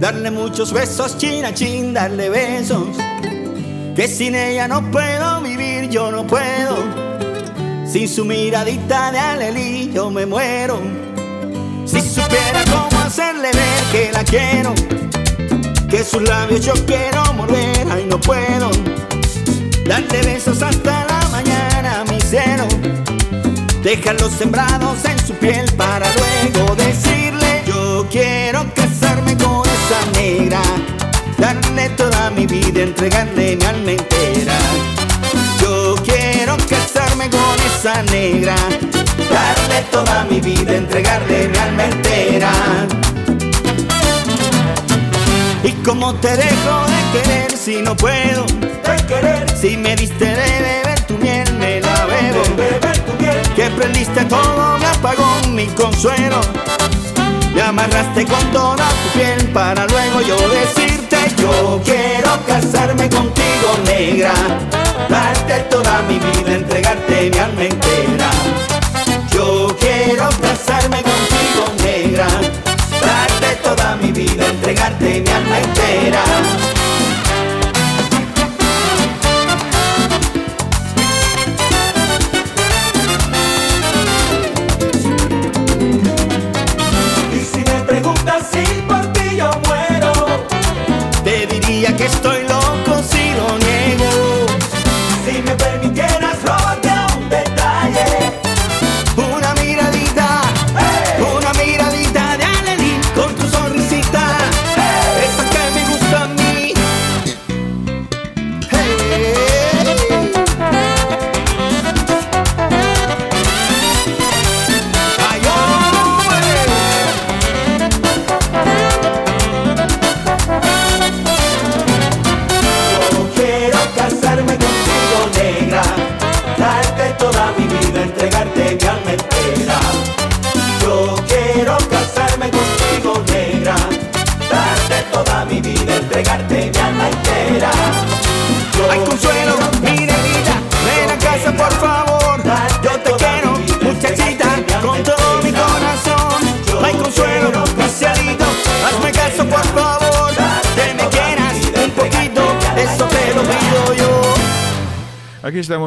Darle muchos besos, china chin, darle besos. Que sin ella no puedo vivir, yo no puedo. Sin su miradita de alelí, yo me muero. Si supiera cómo hacerle ver que la quiero, que sus labios yo quiero morder, ay no puedo. Darle besos hasta la mañana, mi cero Déjalos sembrados en su piel para luego decirle Yo quiero casarme con esa negra. Darle toda mi vida, entregarle mi alma entera. Yo quiero casarme con esa negra. Darle toda mi vida, entregarle mi alma entera. ¿Y cómo te dejo de querer si no puedo? De querer. Si me diste de beber tu miel, me la bebo. beber tu miel. Que prendiste todo, me apagó mi consuelo. Me amarraste con toda tu piel para luego yo decirte yo quiero casarme contigo negra, darte toda mi vida, entregarte mi alma entera. Yo quiero casarme contigo negra, darte toda mi vida, entregarte mi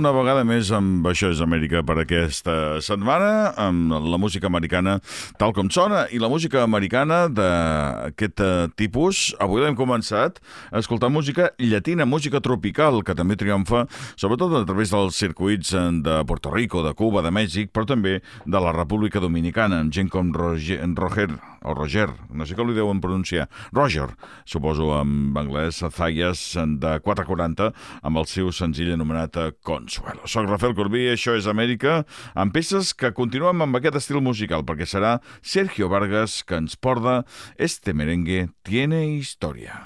una vegada més amb Això és Amèrica per aquesta setmana, amb la música americana tal com sona, i la música americana d'aquest eh, tipus. Avui l'hem començat a escoltar música llatina, música tropical, que també triomfa, sobretot a través dels circuits eh, de Puerto Rico, de Cuba, de Mèxic, però també de la República Dominicana, amb gent com Roger, Roger o Roger, no sé com li deuen pronunciar, Roger, suposo en anglès, Zayas de 440, amb el seu senzill anomenat eh, Consuelo. Soc Rafael Corbí, això és Amèrica, amb peces que continuem amb aquest estil musical, perquè serà Sergio Vargas que ens porta Este merengue tiene historia.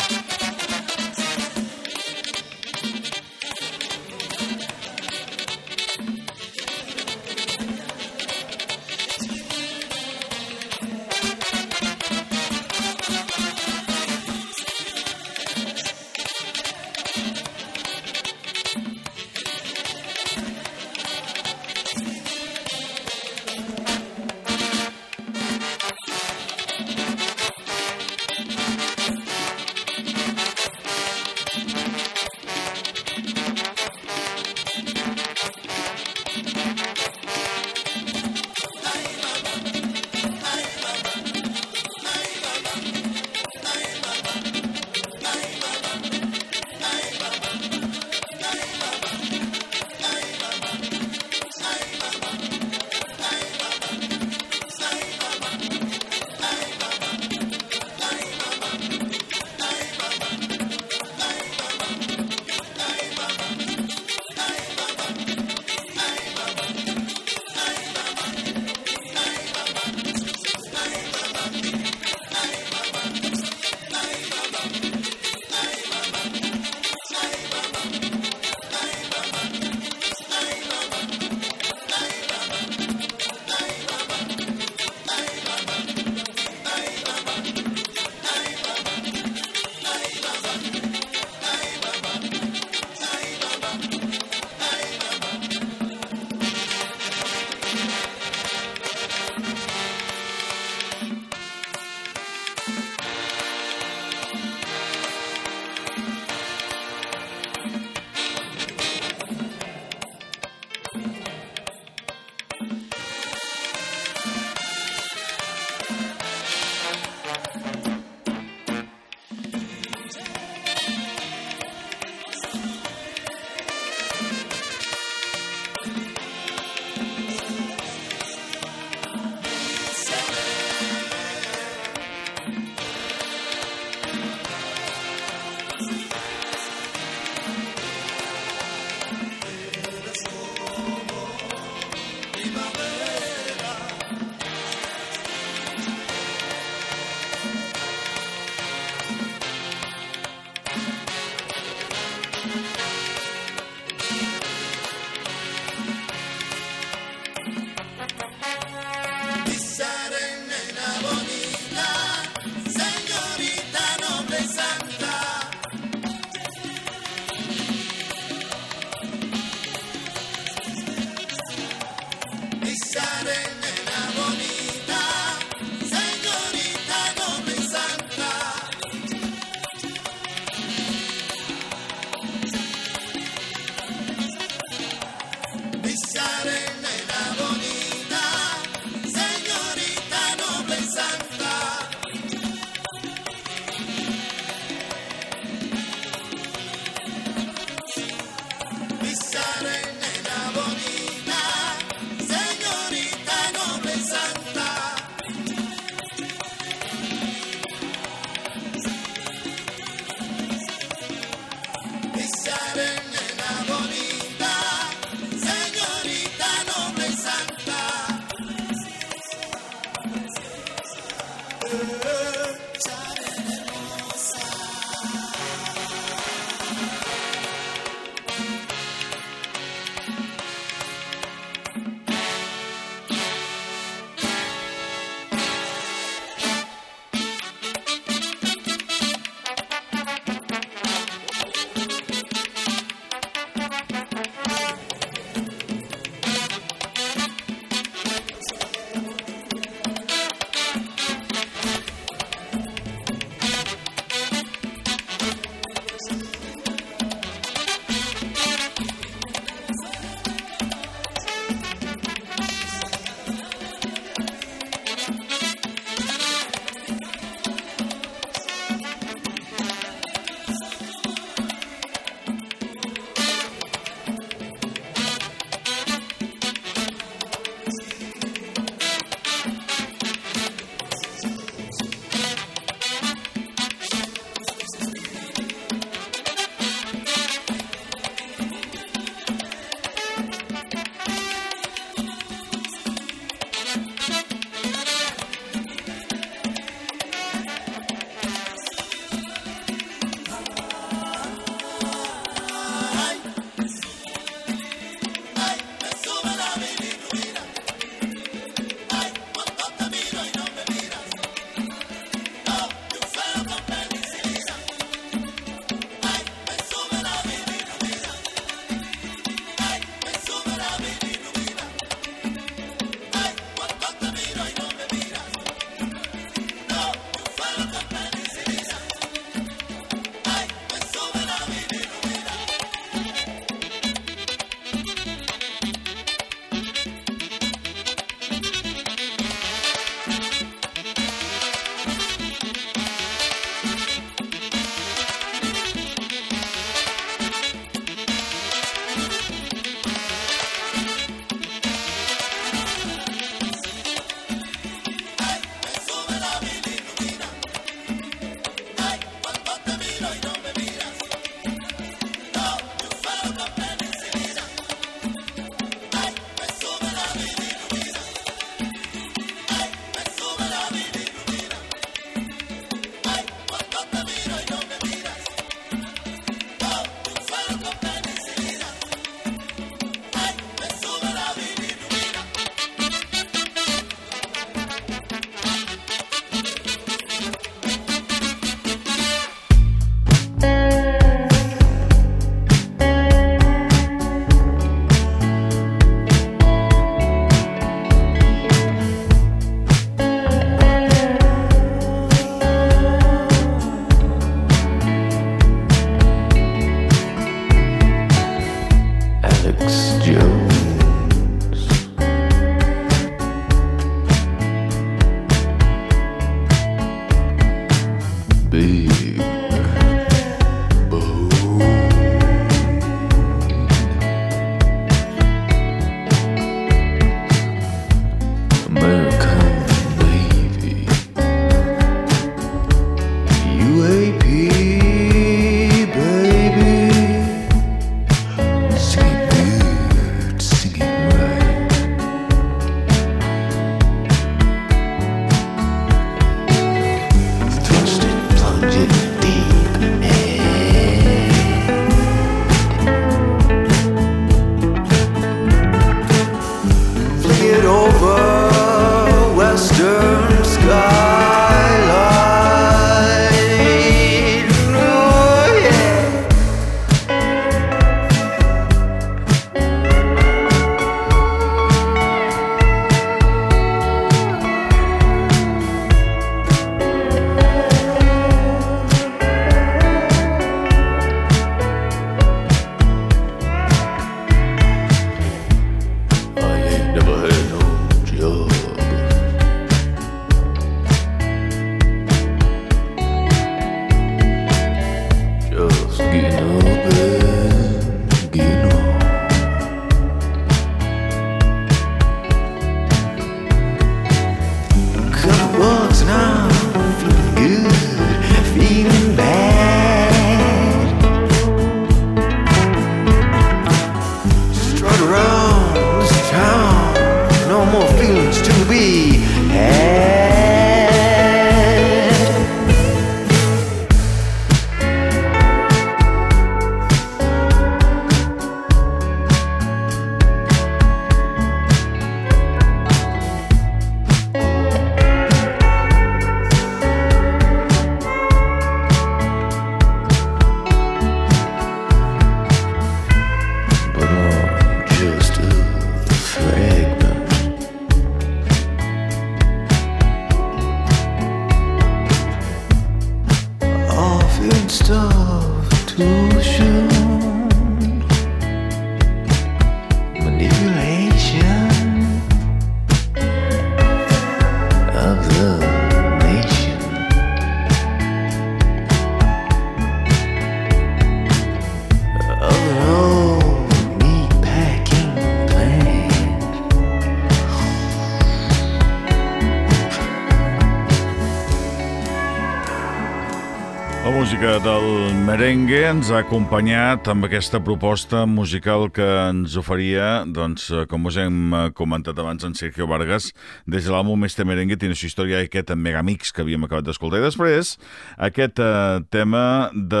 Merengue ens ha acompanyat amb aquesta proposta musical que ens oferia, doncs, eh, com us hem eh, comentat abans, en Sergio Vargas, des de l'àlbum Este Merengue tiene su història aquest Megamix que havíem acabat d'escoltar. I després, aquest uh, tema de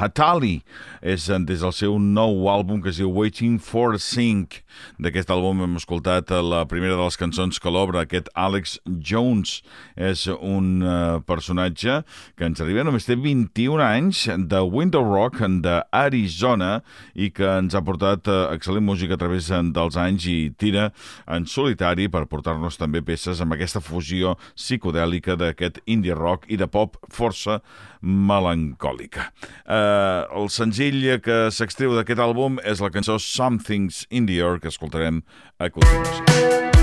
Hatali, és des del seu nou àlbum que es diu Waiting for Sync. D'aquest àlbum hem escoltat la primera de les cançons que l'obre, aquest Alex Jones. És un uh, personatge que ens arriba només té 21 anys de Window Rock d'Arizona i que ens ha portat uh, excel·lent música a través dels anys i tira en solitari per portar-nos també peces amb aquesta fusió psicodèlica d'aquest indie rock i de pop força melancòlica. Uh, el senzill que s'extreu d'aquest àlbum és la cançó Something's in the Air que escoltarem a continuació.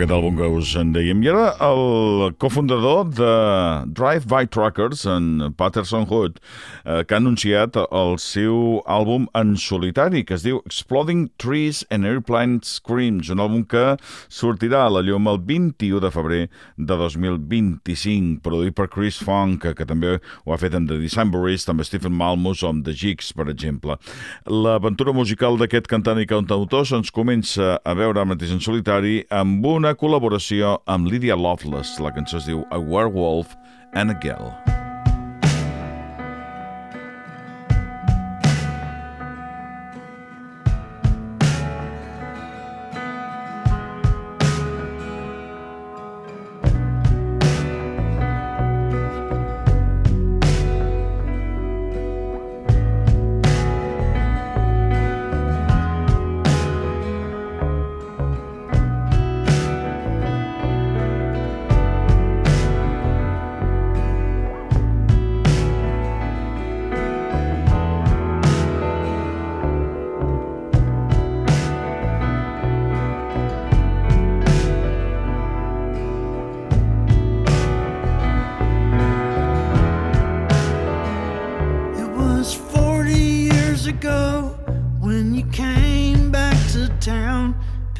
D'aquest àlbum que us en dèiem. I ara el cofundador de Drive-By Truckers, en Patterson Hood, eh, que ha anunciat el seu àlbum en solitari, que es diu Exploding Trees and Airplane Screams, un àlbum que sortirà a la llum el 21 de febrer de 2025, produït per Chris Funk, que, que també ho ha fet amb The Decemberists, amb Stephen Malmus o amb The Jigs, per exemple. L'aventura musical d'aquest cantant i cantautor se'ns comença a veure mateix en solitari amb amb una col·laboració amb Lydia Loveless. La cançó es diu A Werewolf and a Girl.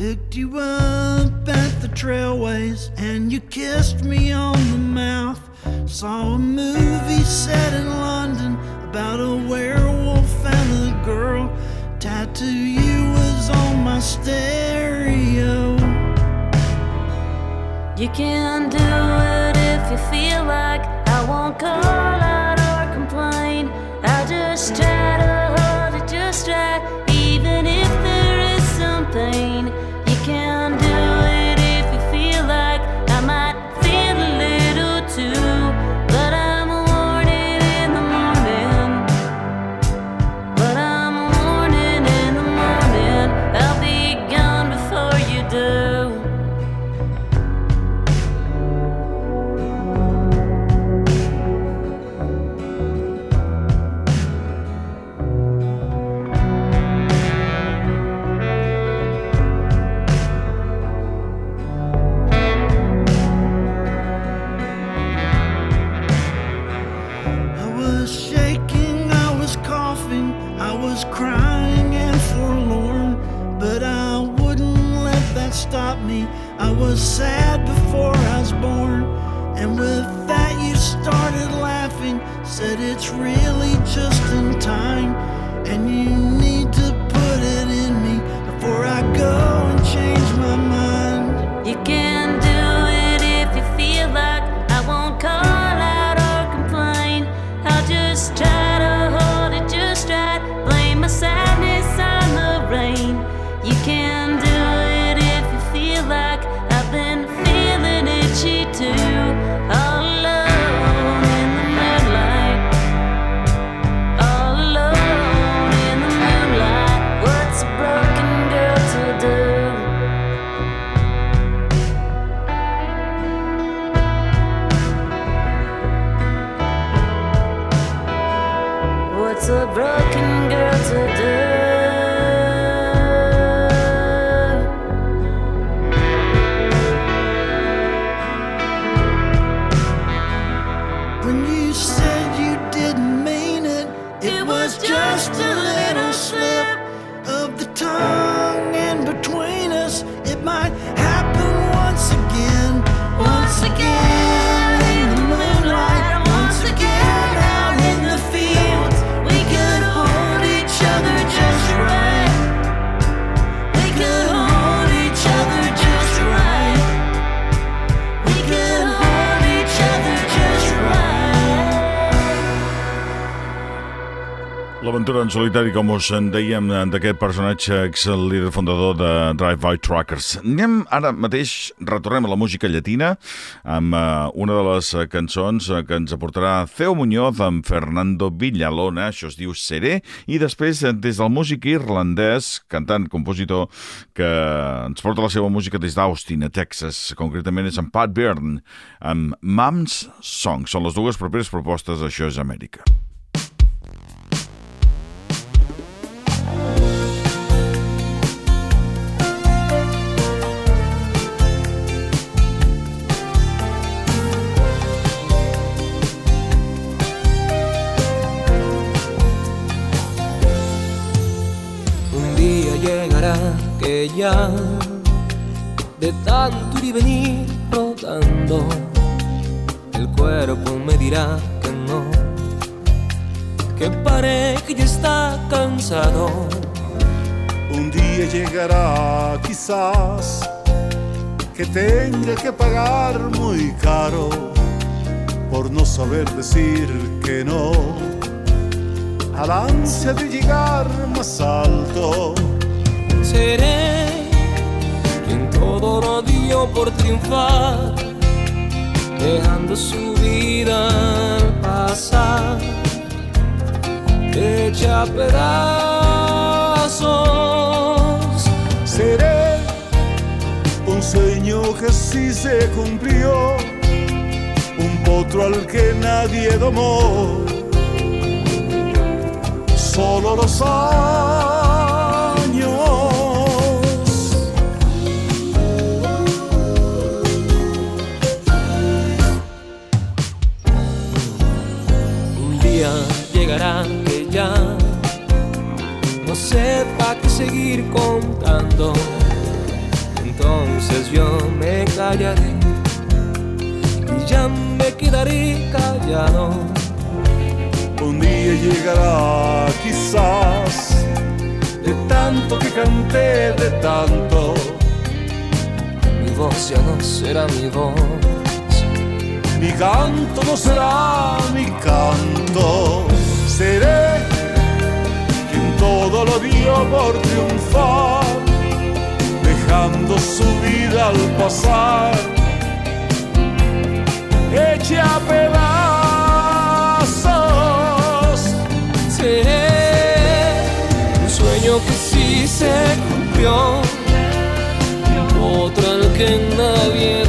Picked you up at the trailways and you kissed me on the mouth. Saw a movie set in London about a werewolf and a girl. Tattoo you was on my stereo. You can do it if you feel like I won't call out or complain. I'll just try to sad before I was born. And with that, you started laughing. Said it's really just in time. And you need to put it in me before I go and change my mind. You can do it if you feel like I won't call out or complain. I'll just try to hold it just right. Blame my sadness on the rain. You can solitari, com us en dèiem, d'aquest personatge ex-líder fundador de Drive-By Truckers. Anem ara mateix, retornem a la música llatina amb uh, una de les eh, cançons eh, que ens aportarà Theo Muñoz amb Fernando Villalona, això es diu Seré, i després eh, des del músic irlandès, cantant, compositor, que ens porta la seva música des d'Austin, a Texas, concretament és en Pat Byrne, amb Mom's Song. Són les dues properes propostes, això és Amèrica. Que ya de tanto ir y venir rodando, el cuerpo me dirá que no, que pare que ya está cansado. Un día llegará quizás que tenga que pagar muy caro por no saber decir que no al ansia de llegar más alto. Seré todo lo dio por triunfar, dejando su vida pasar, hecha pedazos. Seré un sueño que sí se cumplió, un potro al que nadie domó. Solo los años llegará que ya no sepa qué seguir contando. Entonces yo me callaré y ya me quedaré callado. Un día llegará quizás de tanto que canté, de tanto. Mi voz ya no será mi voz. Mi canto no será su vida al pasar. Eche a pedazos. Seré un sueño que sí se cumplió, otro al que nadie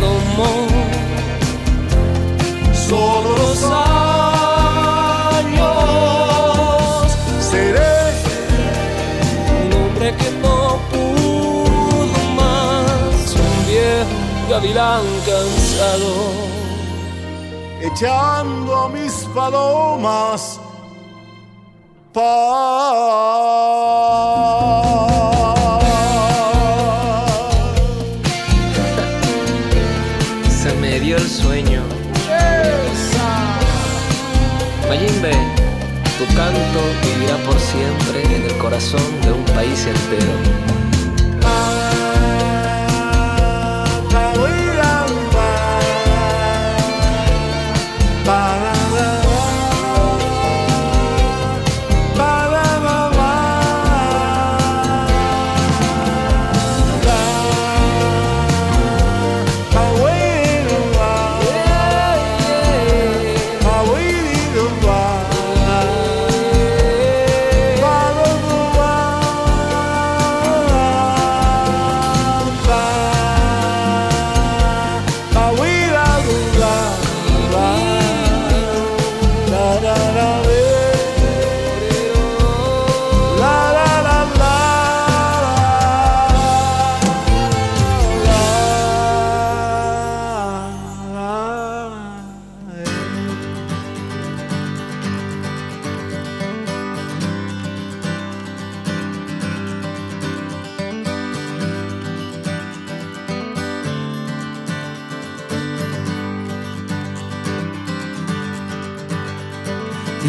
cansados. Echando a mis palomas Se me dio el sueño. Mayimbe, tu canto vivirá por siempre en el corazón de un país entero.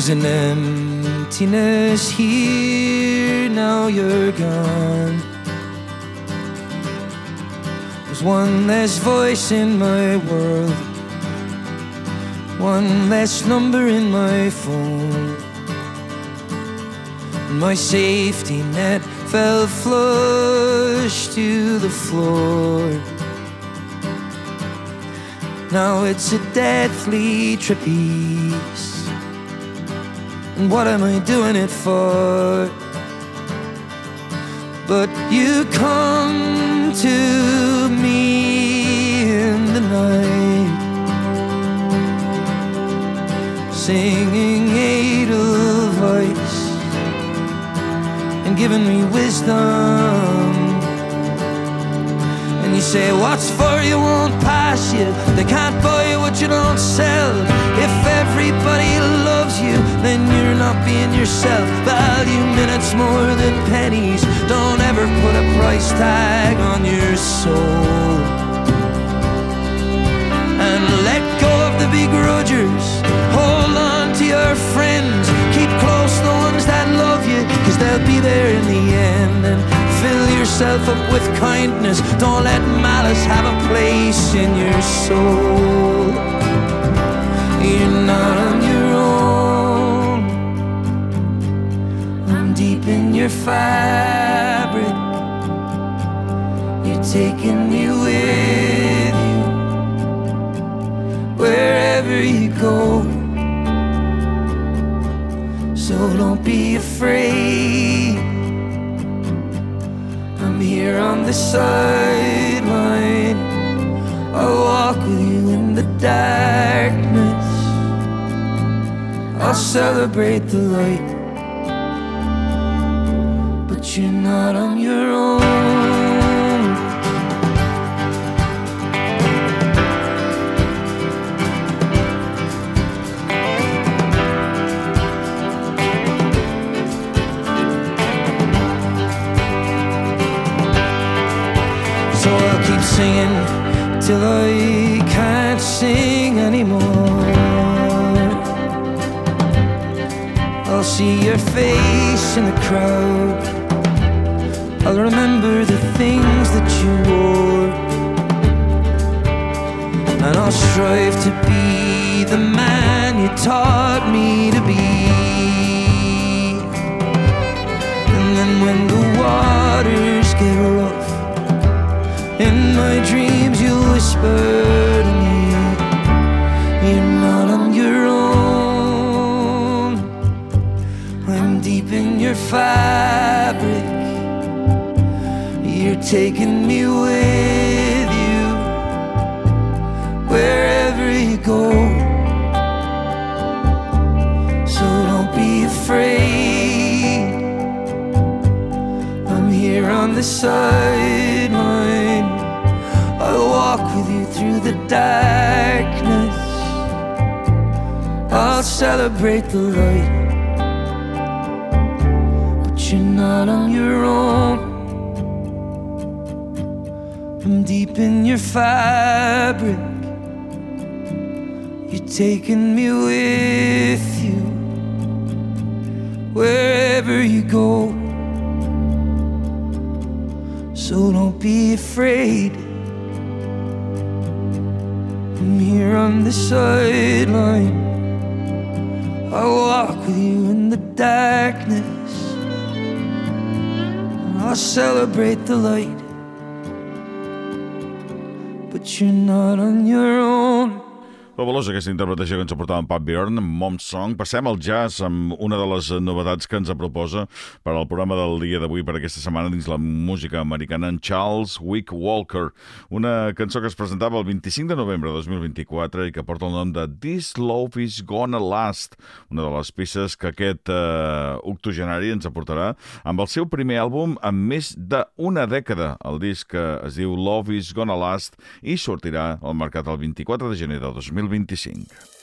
There's an emptiness here, now you're gone. There's one less voice in my world, one less number in my phone. My safety net fell flush to the floor. Now it's a deathly trapeze. And what am I doing it for? But you come to me in the night, singing a Edelweiss and giving me wisdom. Say, What's for you won't pass you. They can't buy you what you don't sell. If everybody loves you, then you're not being yourself. Value minutes more than pennies. Don't ever put a price tag on your soul. And let go of the begrudgers. Hold on to your friends. Keep close the ones that love you, cause they'll be there in the end. And fill yourself up with kindness. Don't let malice have a place in your soul. You're not on your own. I'm deep in your fabric. You're taking me with you wherever you go. So don't be afraid. Here on the sideline. I'll walk with you in the darkness. I'll celebrate the light. But you're not on your own. Singing till I can't sing anymore. I'll see your face in the crowd. I'll remember the things that you wore. And I'll strive to be the man you taught me to be. And then when the waters get rough, me You're not on your own. I'm deep in your fabric. You're taking me with you Wherever you go. So don't be afraid. I'm here on the sideline. Celebrate the light. But you're not on your own. I'm deep in your fabric. You're taking me with you wherever you go. So don't be afraid. I'm here on the sideline. I'll walk with you in the darkness. I'll celebrate the light. But you're not on your own. Fabulosa aquesta interpretació que ens aportava en Pat Bjorn, Mom Song. Passem al jazz amb una de les novetats que ens proposa per al programa del dia d'avui per aquesta setmana dins la música americana en Charles Wick Walker. Una cançó que es presentava el 25 de novembre de 2024 i que porta el nom de This Love Is Gonna Last, una de les peces que aquest eh, octogenari ens aportarà amb el seu primer àlbum amb més d'una dècada. El disc que es diu Love Is Gonna Last i sortirà al mercat el 24 de gener de 2025.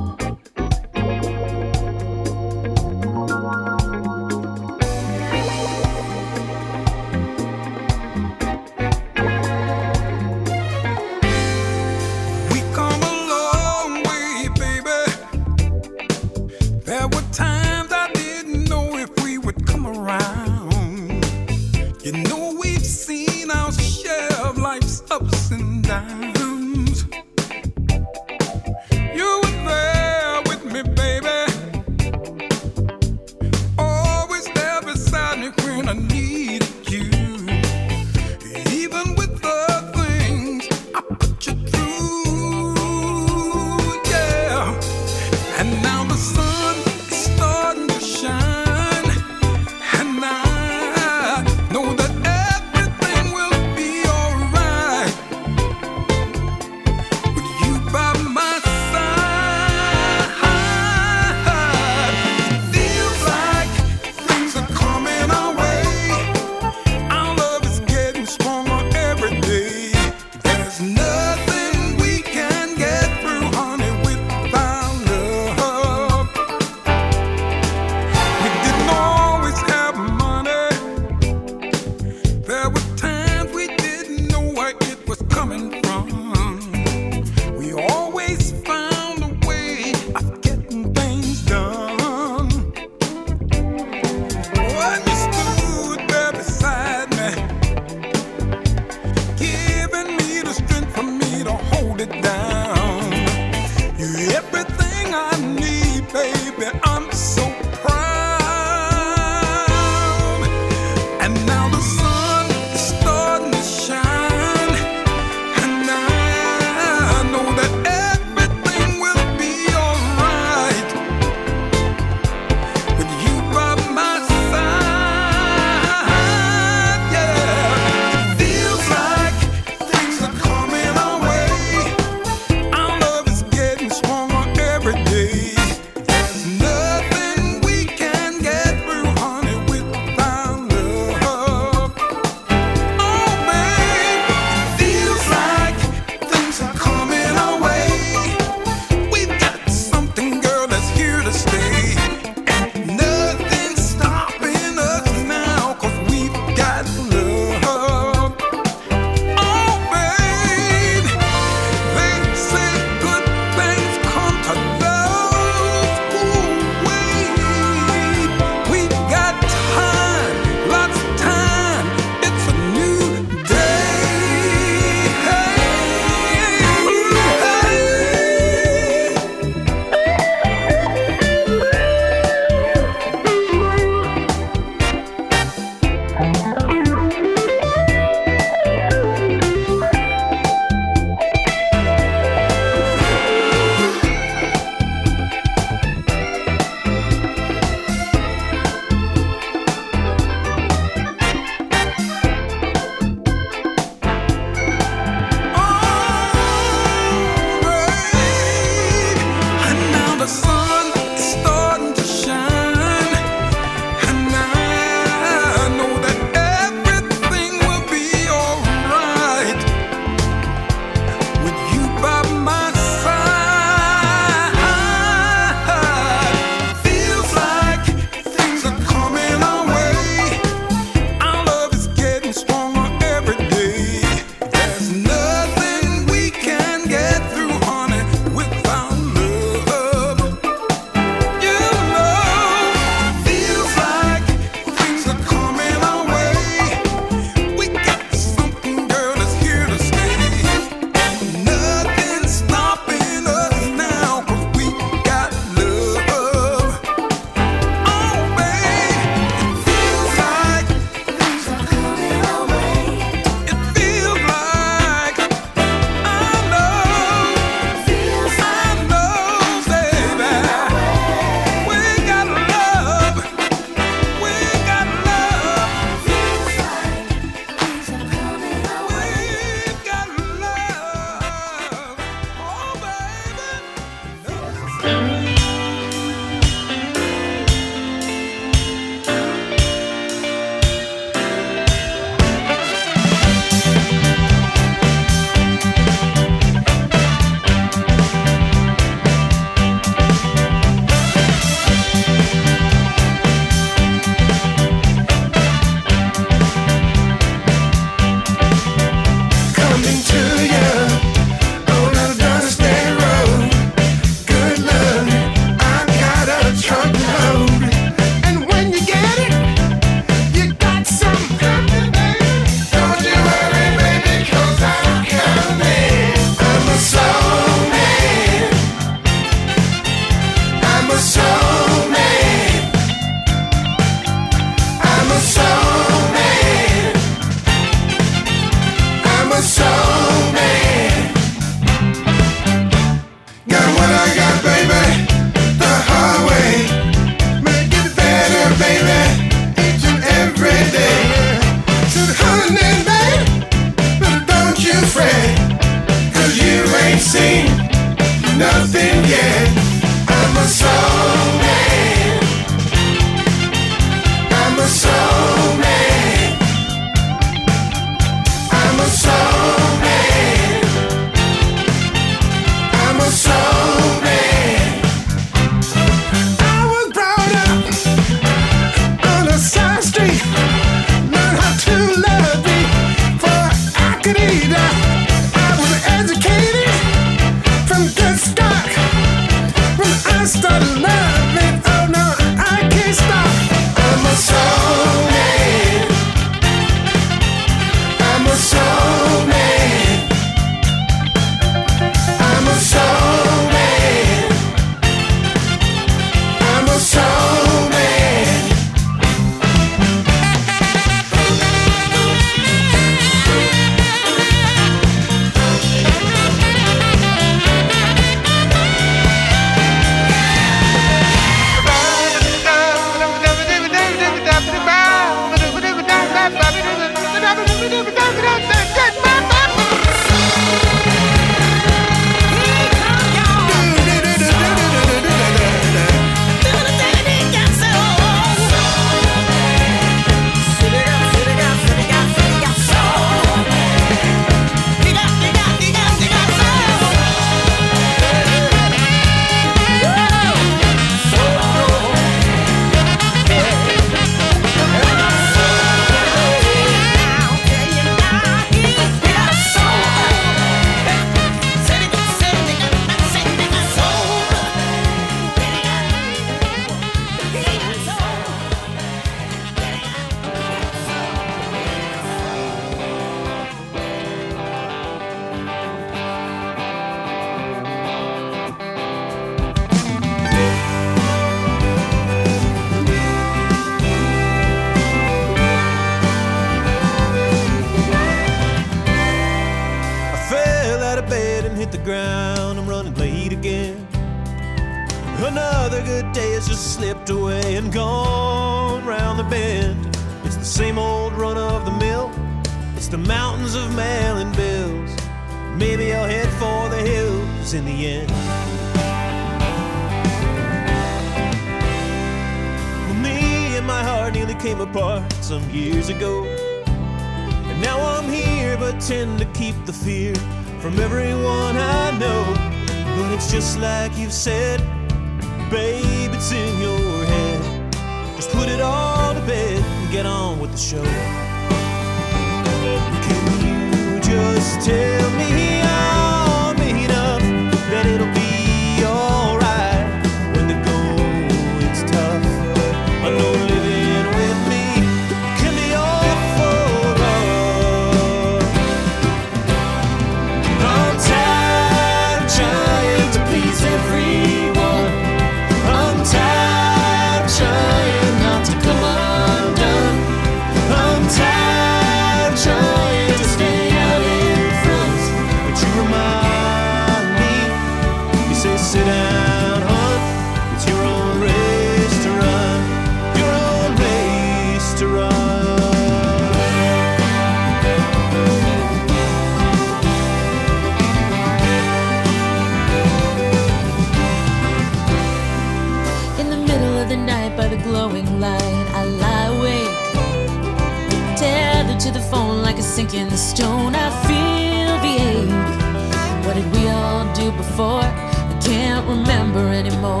sinking stone. I feel the ache. What did we all do before? I can't remember anymore.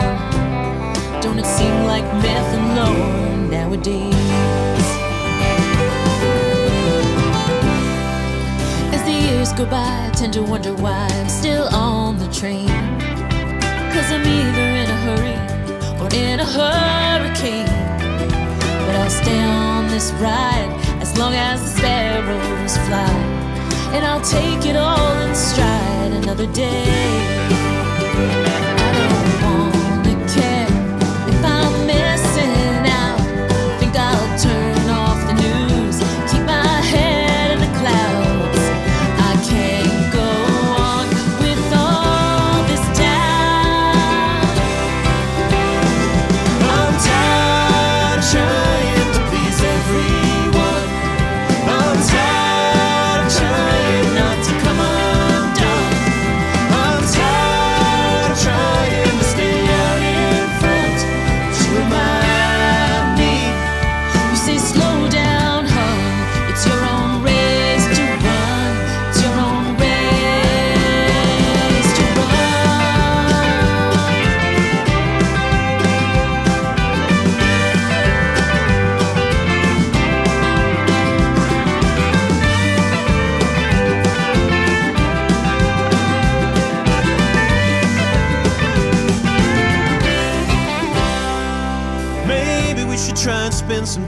Don't it seem like meth and lore nowadays? As the years go by, I tend to wonder why I'm still on the train. Cause I'm either in a hurry or in a hurricane. But I'll stay on this ride as long as the sparrows fly. And I'll take it all in stride another day.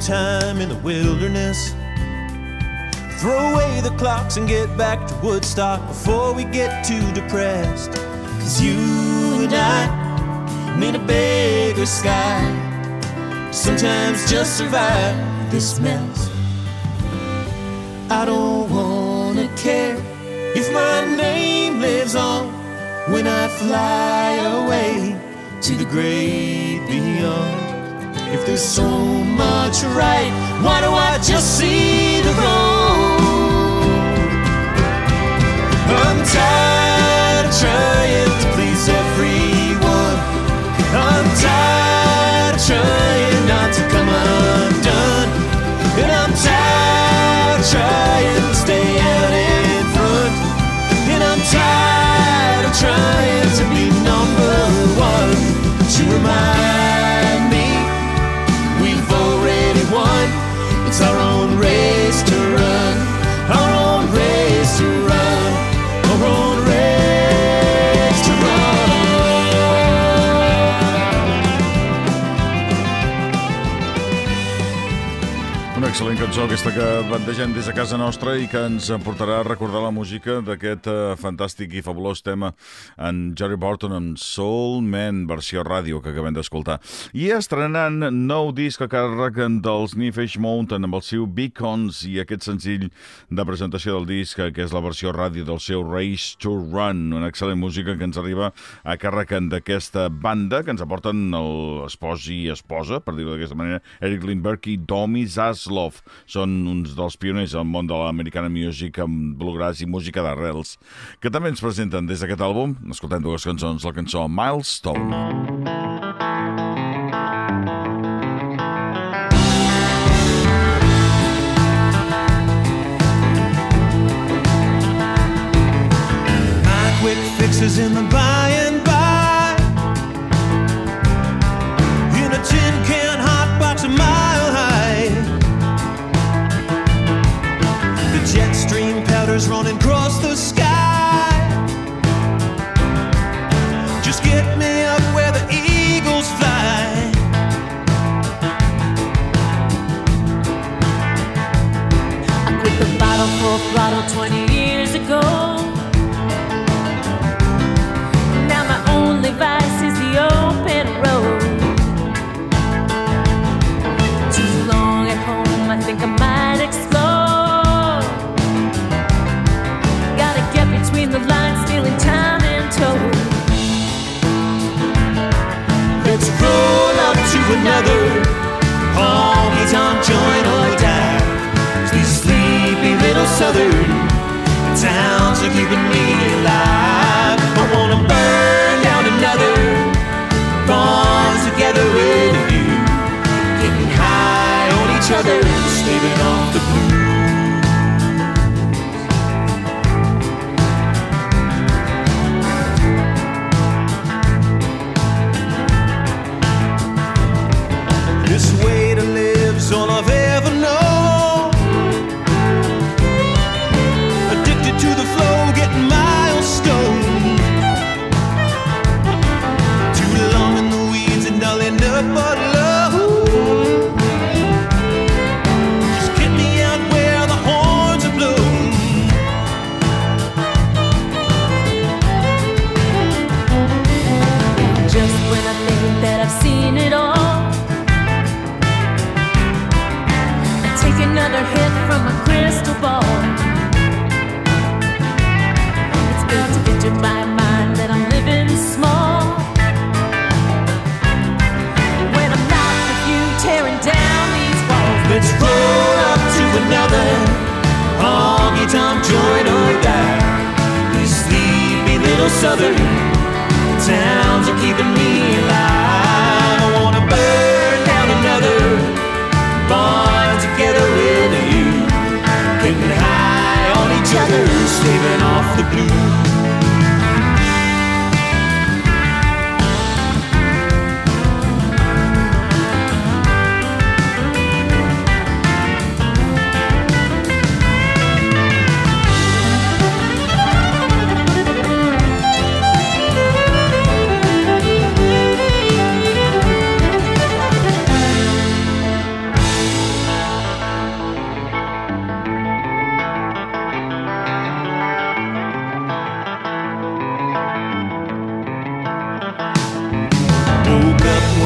Time in the wilderness. Throw away the clocks and get back to Woodstock before we get too depressed. Cause you and I need a bigger sky. Sometimes just survive this mess. I don't wanna care if my name lives on when I fly away to the great beyond. If there's so much right, why do I just see the wrong? I'm tired cançó aquesta que bandegem des de casa nostra i que ens portarà a recordar la música d'aquest eh, fantàstic i fabulós tema en Jerry Burton amb Soul Man, versió ràdio que acabem d'escoltar. I estrenant nou disc a càrrec dels Nifesh Mountain amb el seu Beacons i aquest senzill de presentació del disc que és la versió ràdio del seu Race to Run, una excel·lent música que ens arriba a càrrec d'aquesta banda que ens aporten l'espòs i esposa, per dir-ho d'aquesta manera, Eric Lindbergh i Domi Zaslov. Són uns dels pioners al món de l'americana music amb bluegrass i música d'arrels, que també ens presenten des d'aquest àlbum, escoltem dues cançons, la cançó Milestone. Fixes in the towns are keeping me alive.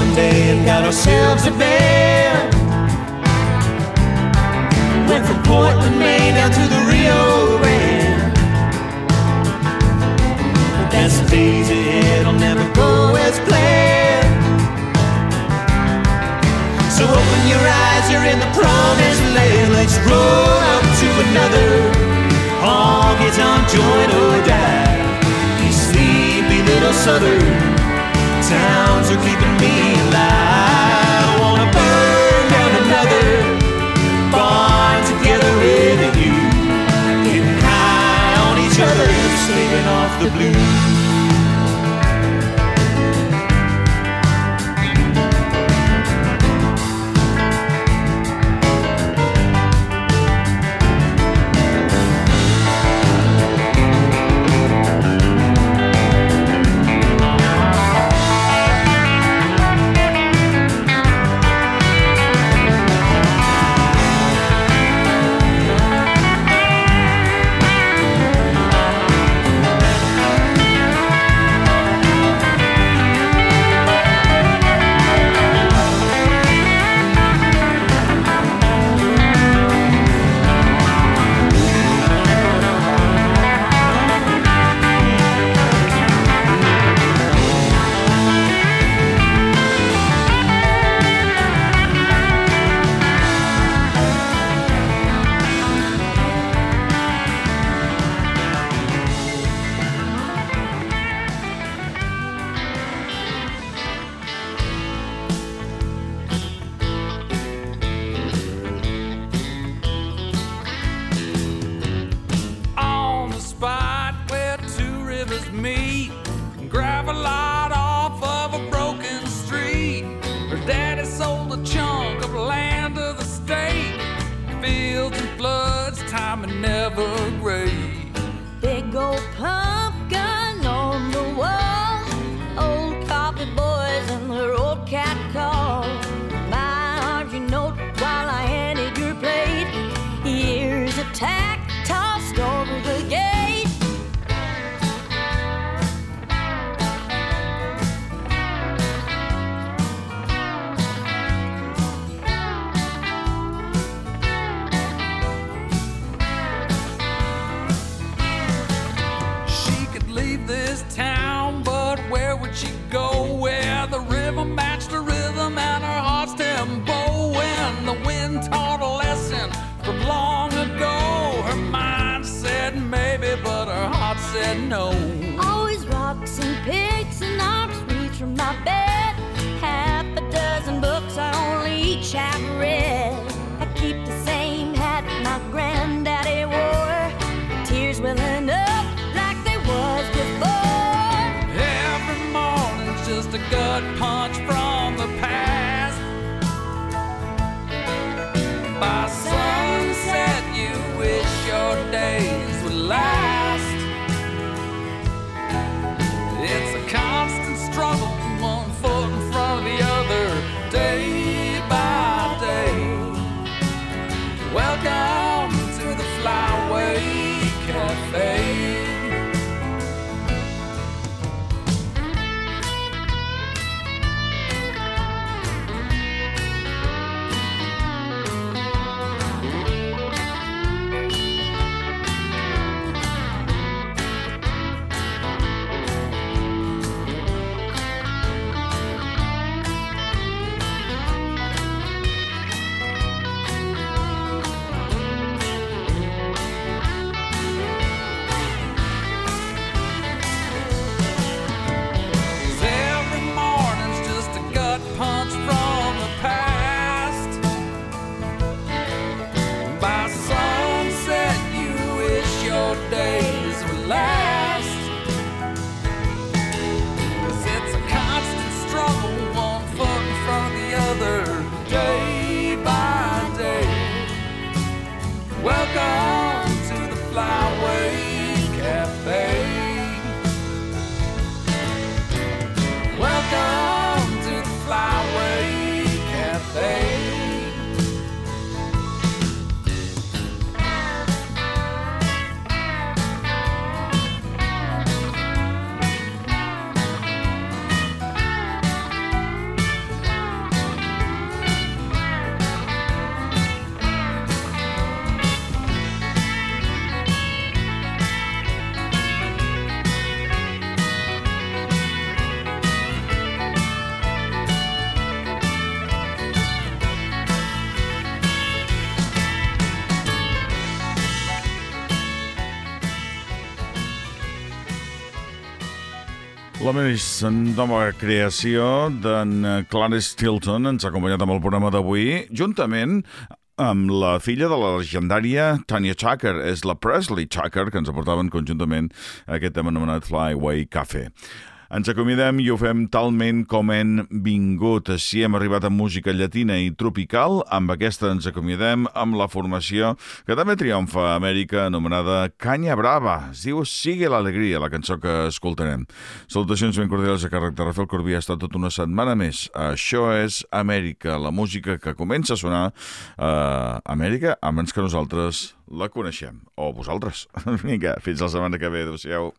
one day and got ourselves a band. Went from Portland, Maine down to the Rio Grande. But that's easy, it'll never go as planned. So open your eyes, you're in the promised land. Let's roll up to another. Honky tonk joint or die. You sleepy little southern towns are keeping me alive. I wanna burn down another, bond together with you, getting high on each other, slaving off the blues. Welcome. La més nova creació d'en Clarence Tilton ens ha acompanyat amb el programa d'avui, juntament amb la filla de la legendària Tanya Tucker. És la Presley Tucker, que ens aportaven conjuntament aquest tema anomenat Flyway Café. Ens acomiadem i ho fem talment com hem vingut. Si hem arribat a música llatina i tropical, amb aquesta ens acomiadem amb la formació que també triomfa a Amèrica, anomenada Canya Brava. Es diu Sigue l'alegria, la cançó que escoltarem. Salutacions ben cordials a càrrec de Rafael Corbí. Ha estat tota una setmana més. Això és Amèrica, la música que comença a sonar a Amèrica abans que nosaltres la coneixem. O vosaltres. Vinga, fins la setmana que ve. Adéu-siau.